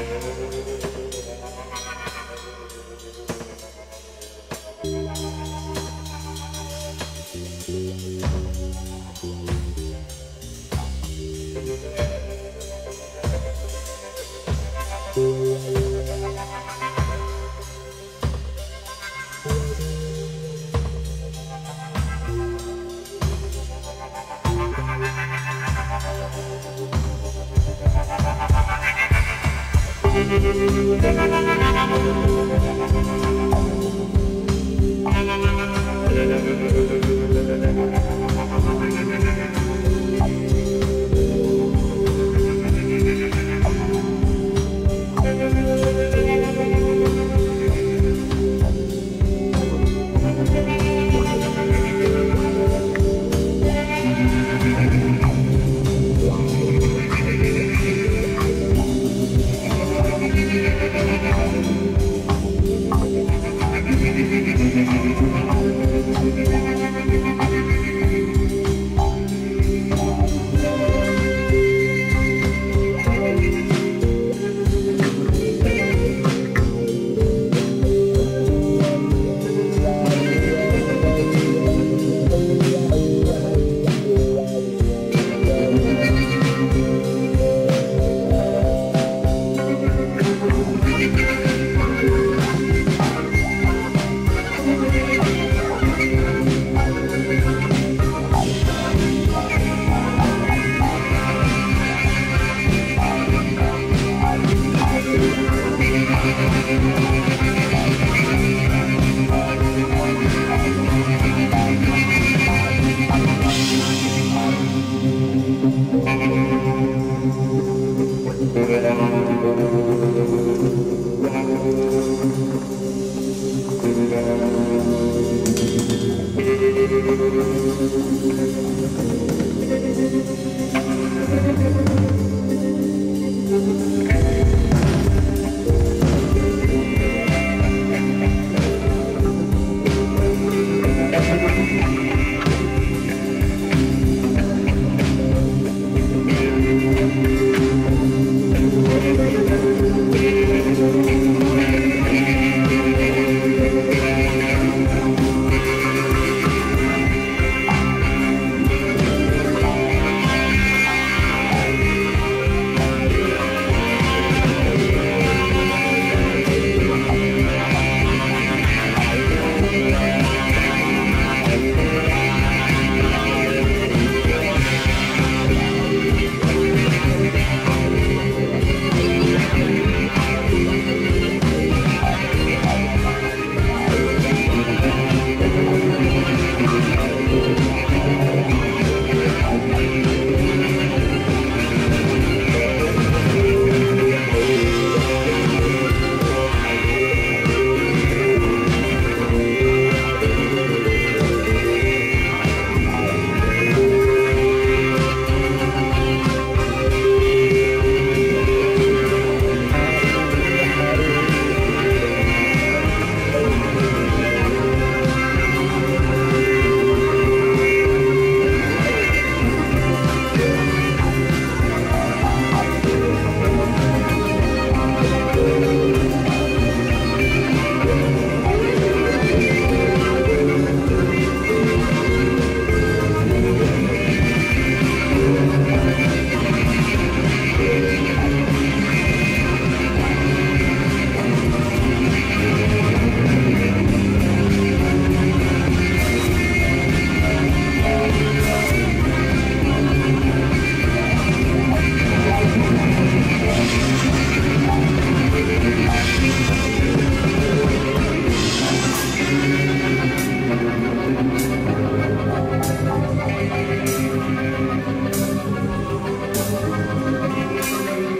Música Thank you.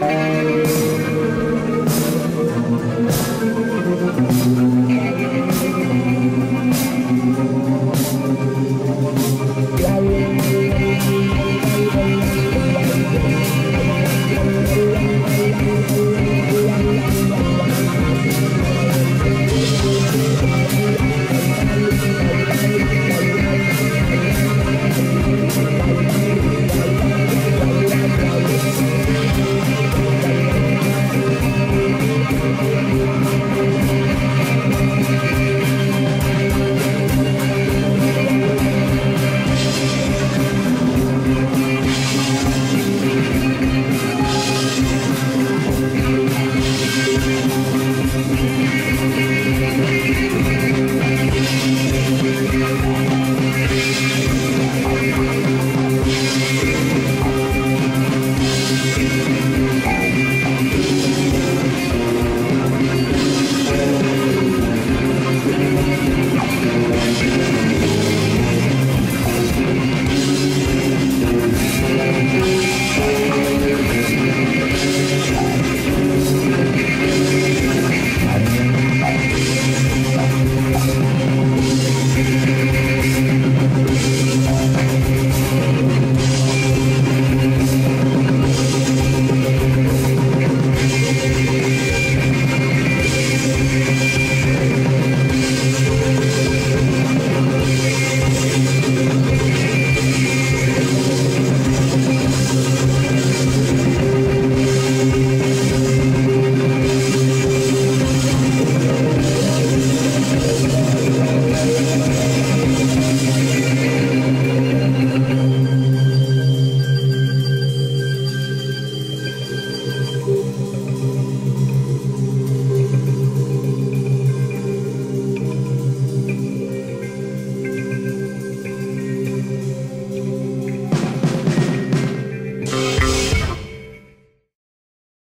Música